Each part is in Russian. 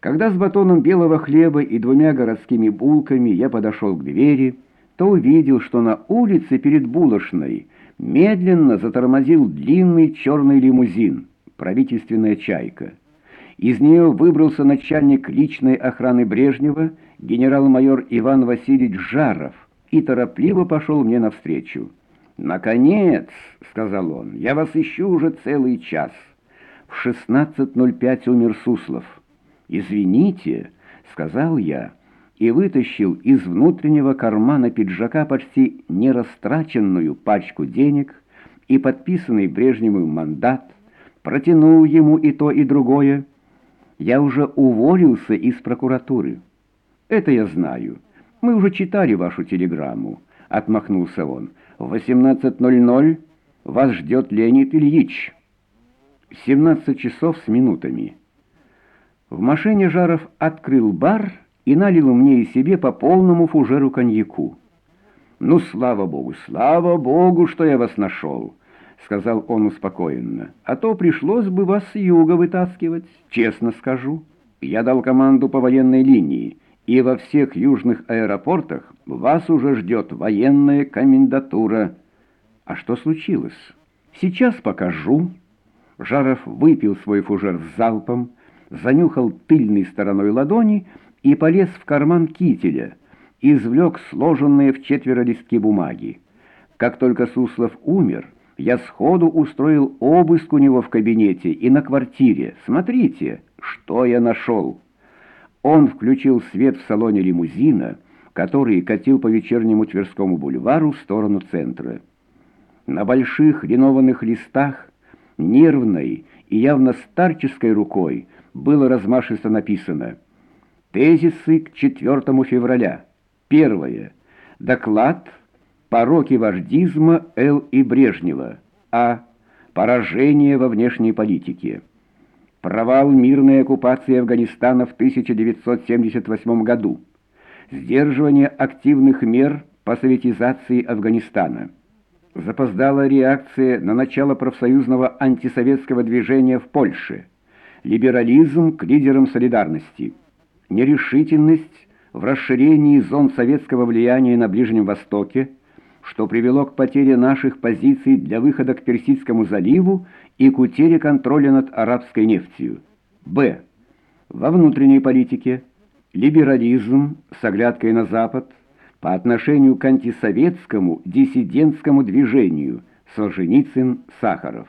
Когда с батоном белого хлеба и двумя городскими булками я подошел к двери, то увидел, что на улице перед булочной медленно затормозил длинный черный лимузин, правительственная «Чайка». Из нее выбрался начальник личной охраны Брежнева, генерал-майор Иван Васильевич Жаров, и торопливо пошел мне навстречу. «Наконец!» — сказал он. «Я вас ищу уже целый час. В 16.05 умер Суслов». «Извините», — сказал я, и вытащил из внутреннего кармана пиджака почти нерастраченную пачку денег и подписанный Брежневым мандат, протянул ему и то, и другое. Я уже уволился из прокуратуры. «Это я знаю. Мы уже читали вашу телеграмму», — отмахнулся он. «В 18.00 вас ждет Леонид Ильич». 17 часов с минутами. В машине Жаров открыл бар и налил мне и себе по полному фужеру коньяку. «Ну, слава богу, слава богу, что я вас нашел!» — сказал он успокоенно. «А то пришлось бы вас с юга вытаскивать, честно скажу. Я дал команду по военной линии, и во всех южных аэропортах вас уже ждет военная комендатура. А что случилось? Сейчас покажу». Жаров выпил свой фужер с залпом, занюхал тыльной стороной ладони и полез в карман кителя, извлек сложенные в четверо листки бумаги. Как только Суслов умер, я сходу устроил обыск у него в кабинете и на квартире. Смотрите, что я нашел. Он включил свет в салоне лимузина, который катил по вечернему Тверскому бульвару в сторону центра. На больших линованных листах нервной и явно старческой рукой было размашисто написано «Тезисы к 4 февраля». Первое. Доклад «Пороки вождизма Л. и Брежнева». А. Поражение во внешней политике. Провал мирной оккупации Афганистана в 1978 году. Сдерживание активных мер по советизации Афганистана. Запоздала реакция на начало профсоюзного антисоветского движения в Польше – либерализм к лидерам солидарности, нерешительность в расширении зон советского влияния на Ближнем Востоке, что привело к потере наших позиций для выхода к Персидскому заливу и к утере контроля над арабской нефтью. Б. Во внутренней политике либерализм с оглядкой на Запад по отношению к антисоветскому диссидентскому движению Солженицын-Сахаров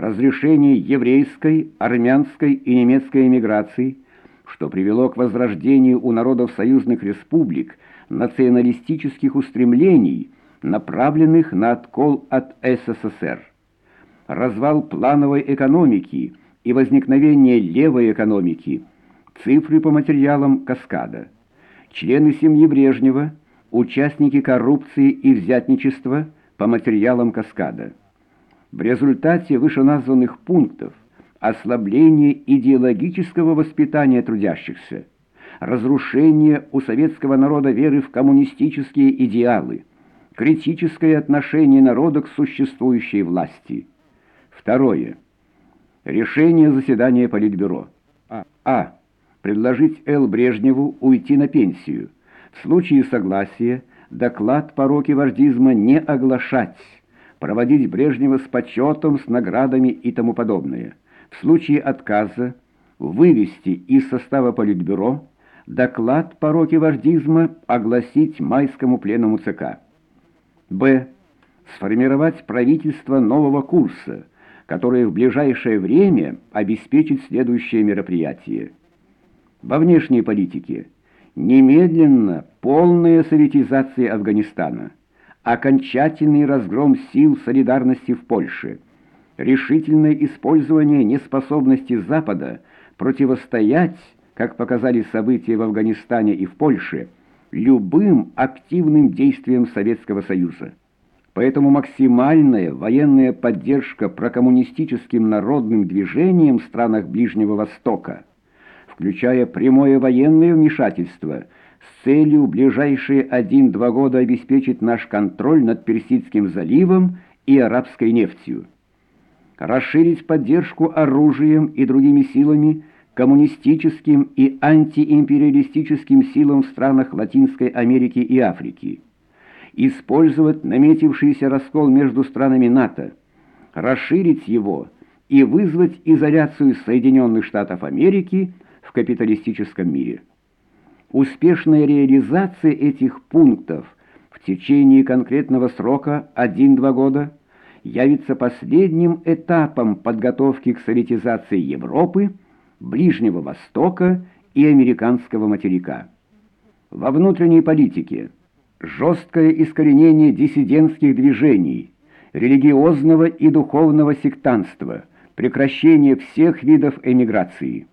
разрешение еврейской, армянской и немецкой эмиграции, что привело к возрождению у народов союзных республик националистических устремлений, направленных на откол от СССР. Развал плановой экономики и возникновение левой экономики, цифры по материалам каскада. Члены семьи Брежнева, участники коррупции и взятничества по материалам каскада. В результате вышеназванных пунктов ослабление идеологического воспитания трудящихся, разрушение у советского народа веры в коммунистические идеалы, критическое отношение народа к существующей власти. Второе. Решение заседания Политбюро. А. а. Предложить Л. Брежневу уйти на пенсию. В случае согласия доклад пороки вождизма не оглашать проводить Брежнева с почетом, с наградами и тому подобное. В случае отказа вывести из состава Политбюро доклад пороки вождизма огласить майскому пленуму ЦК. Б. Сформировать правительство нового курса, которое в ближайшее время обеспечит следующее мероприятие. Во внешней политике немедленно полная советизация Афганистана – окончательный разгром сил солидарности в Польше, решительное использование неспособности Запада противостоять, как показали события в Афганистане и в Польше, любым активным действиям Советского Союза. Поэтому максимальная военная поддержка прокоммунистическим народным движениям в странах Ближнего Востока, включая прямое военное вмешательство – с целью в ближайшие один-два года обеспечить наш контроль над Персидским заливом и арабской нефтью. Расширить поддержку оружием и другими силами коммунистическим и антиимпериалистическим силам в странах Латинской Америки и Африки, использовать наметившийся раскол между странами НАТО, расширить его и вызвать изоляцию Соединенных Штатов Америки в капиталистическом мире. Успешная реализация этих пунктов в течение конкретного срока 1-2 года явится последним этапом подготовки к советизации Европы, Ближнего Востока и американского материка. Во внутренней политике жесткое искоренение диссидентских движений, религиозного и духовного сектанства, прекращение всех видов эмиграции,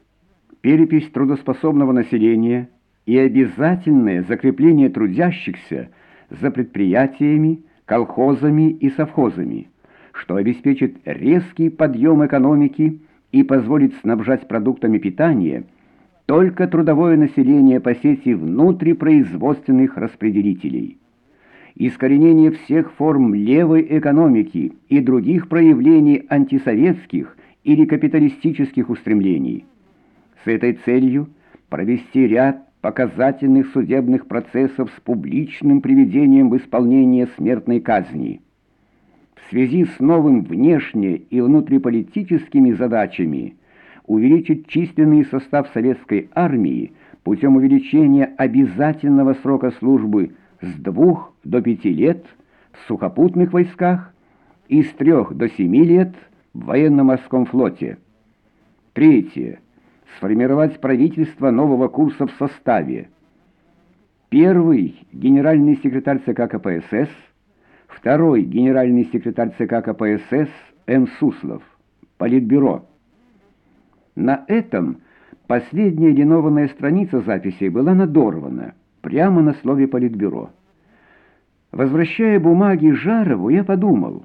перепись трудоспособного населения и обязательное закрепление трудящихся за предприятиями, колхозами и совхозами, что обеспечит резкий подъем экономики и позволит снабжать продуктами питания только трудовое население по сети внутрипроизводственных распределителей. Искоренение всех форм левой экономики и других проявлений антисоветских или капиталистических устремлений. С этой целью провести ряд показательных судебных процессов с публичным приведением в исполнение смертной казни – в связи с новым внешне- и внутриполитическими задачами увеличить численный состав советской армии путем увеличения обязательного срока службы с двух до пяти лет в сухопутных войсках и с трех до семи лет в военно-морском флоте. Третье. Сформировать правительство нового курса в составе. Первый генеральный секретарь ЦК КПСС – Второй генеральный секретарь ЦК КПСС М. Суслов. Политбюро. На этом последняя линованная страница записей была надорвана, прямо на слове «Политбюро». Возвращая бумаги Жарову, я подумал,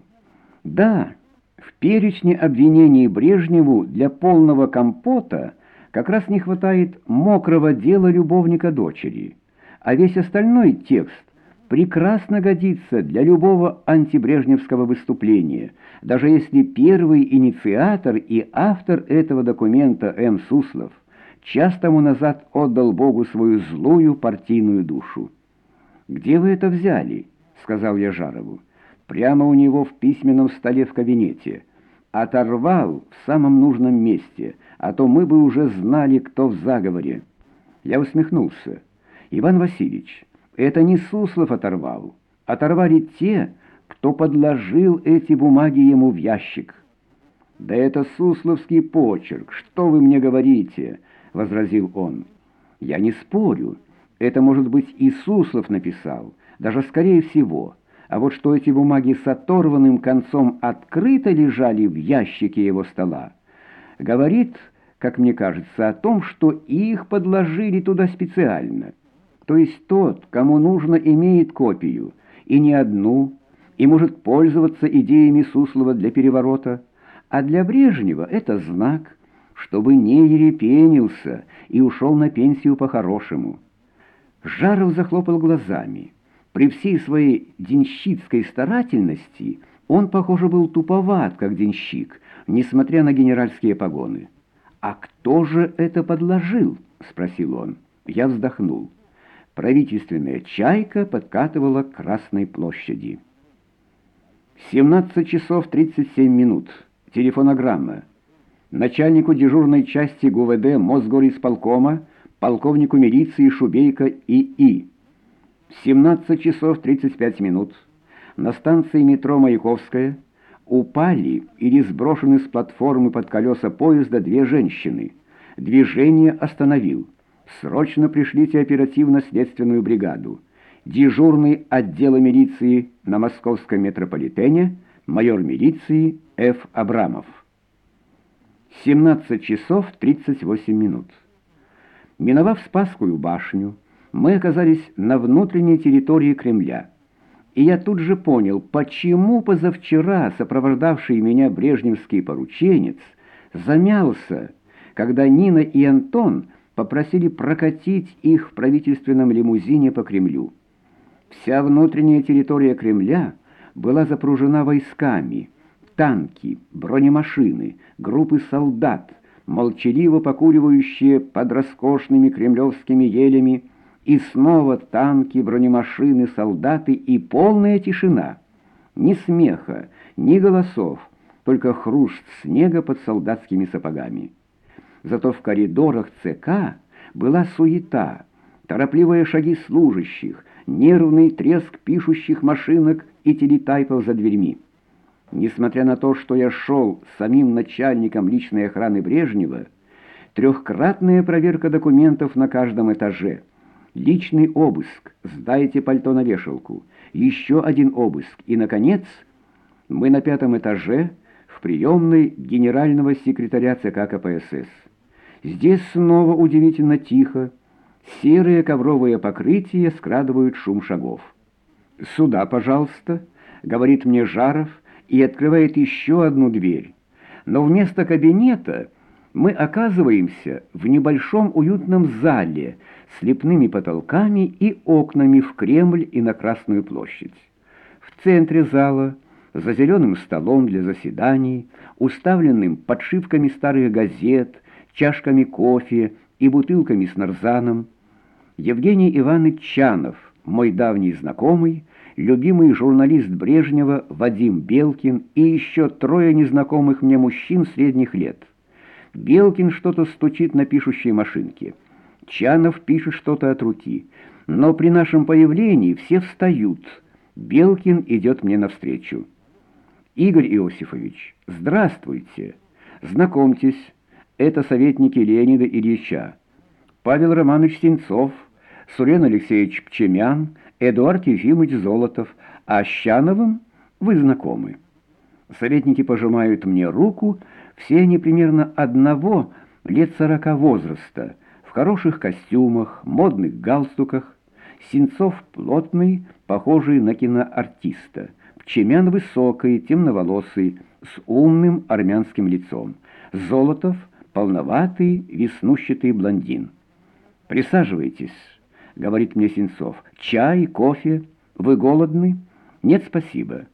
да, в перечне обвинений Брежневу для полного компота как раз не хватает мокрого дела любовника дочери, а весь остальной текст прекрасно годится для любого антибрежневского выступления, даже если первый инициатор и автор этого документа М. Суслов час тому назад отдал Богу свою злую партийную душу. «Где вы это взяли?» — сказал я Жарову. «Прямо у него в письменном столе в кабинете. Оторвал в самом нужном месте, а то мы бы уже знали, кто в заговоре». Я усмехнулся. «Иван Васильевич». Это не Суслов оторвал. Оторвали те, кто подложил эти бумаги ему в ящик. «Да это сусловский почерк, что вы мне говорите?» — возразил он. «Я не спорю. Это, может быть, и Суслов написал, даже скорее всего. А вот что эти бумаги с оторванным концом открыто лежали в ящике его стола, говорит, как мне кажется, о том, что их подложили туда специально» то есть тот, кому нужно, имеет копию, и не одну, и может пользоваться идеями Суслова для переворота, а для Брежнева это знак, чтобы не ерепенился и ушел на пенсию по-хорошему. Жаров захлопал глазами. При всей своей денщицкой старательности он, похоже, был туповат, как денщик, несмотря на генеральские погоны. «А кто же это подложил?» — спросил он. Я вздохнул правительственная «Чайка» подкатывала к Красной площади. 17 часов 37 минут. Телефонограмма. Начальнику дежурной части ГУВД Мосгорисполкома, полковнику милиции Шубейко И.И. 17 часов 35 минут. На станции метро Маяковская упали или сброшены с платформы под колеса поезда две женщины. Движение остановил. Срочно пришлите оперативно-следственную бригаду. Дежурный отдела милиции на московском метрополитене, майор милиции Ф. Абрамов. 17 часов 38 минут. Миновав Спасскую башню, мы оказались на внутренней территории Кремля. И я тут же понял, почему позавчера сопровождавший меня брежневский порученец замялся, когда Нина и Антон попросили прокатить их в правительственном лимузине по Кремлю. Вся внутренняя территория Кремля была запружена войсками, танки, бронемашины, группы солдат, молчаливо покуривающие под роскошными кремлевскими елями, и снова танки, бронемашины, солдаты и полная тишина. Ни смеха, ни голосов, только хруст снега под солдатскими сапогами. Зато в коридорах ЦК была суета, торопливые шаги служащих, нервный треск пишущих машинок и телетайпов за дверьми. Несмотря на то, что я шел с самим начальником личной охраны Брежнева, трехкратная проверка документов на каждом этаже, личный обыск, сдайте пальто на вешалку, еще один обыск и, наконец, мы на пятом этаже в приемной генерального секретаря ЦК КПСС. Здесь снова удивительно тихо, серые ковровые покрытия скрадывают шум шагов. «Сюда, пожалуйста», — говорит мне Жаров, и открывает еще одну дверь. Но вместо кабинета мы оказываемся в небольшом уютном зале с лепными потолками и окнами в Кремль и на Красную площадь. В центре зала, за зеленым столом для заседаний, уставленным подшивками старых газет, чашками кофе и бутылками с нарзаном, Евгений Иванович Чанов, мой давний знакомый, любимый журналист Брежнева Вадим Белкин и еще трое незнакомых мне мужчин средних лет. Белкин что-то стучит на пишущей машинке. Чанов пишет что-то от руки. Но при нашем появлении все встают. Белкин идет мне навстречу. «Игорь Иосифович, здравствуйте. Знакомьтесь, это советники Леонида Ильича. Павел Романович Сенцов, Сурен Алексеевич Пчемян — Эдуард Ефимович Золотов, а с Щановым вы знакомы. Советники пожимают мне руку, все они примерно одного, лет сорока возраста, в хороших костюмах, модных галстуках. Синцов плотный, похожий на киноартиста. Пчемян высокий, темноволосый, с умным армянским лицом. Золотов — полноватый, веснущатый блондин. «Присаживайтесь» говорит мне Сенцов. «Чай, кофе? Вы голодны?» «Нет, спасибо».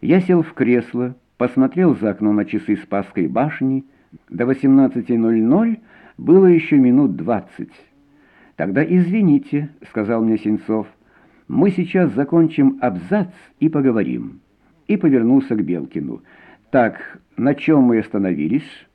Я сел в кресло, посмотрел за окно на часы Спасской башни. До 18.00 было еще минут двадцать. «Тогда извините», — сказал мне Сенцов. «Мы сейчас закончим абзац и поговорим». И повернулся к Белкину. «Так, на чем мы остановились?»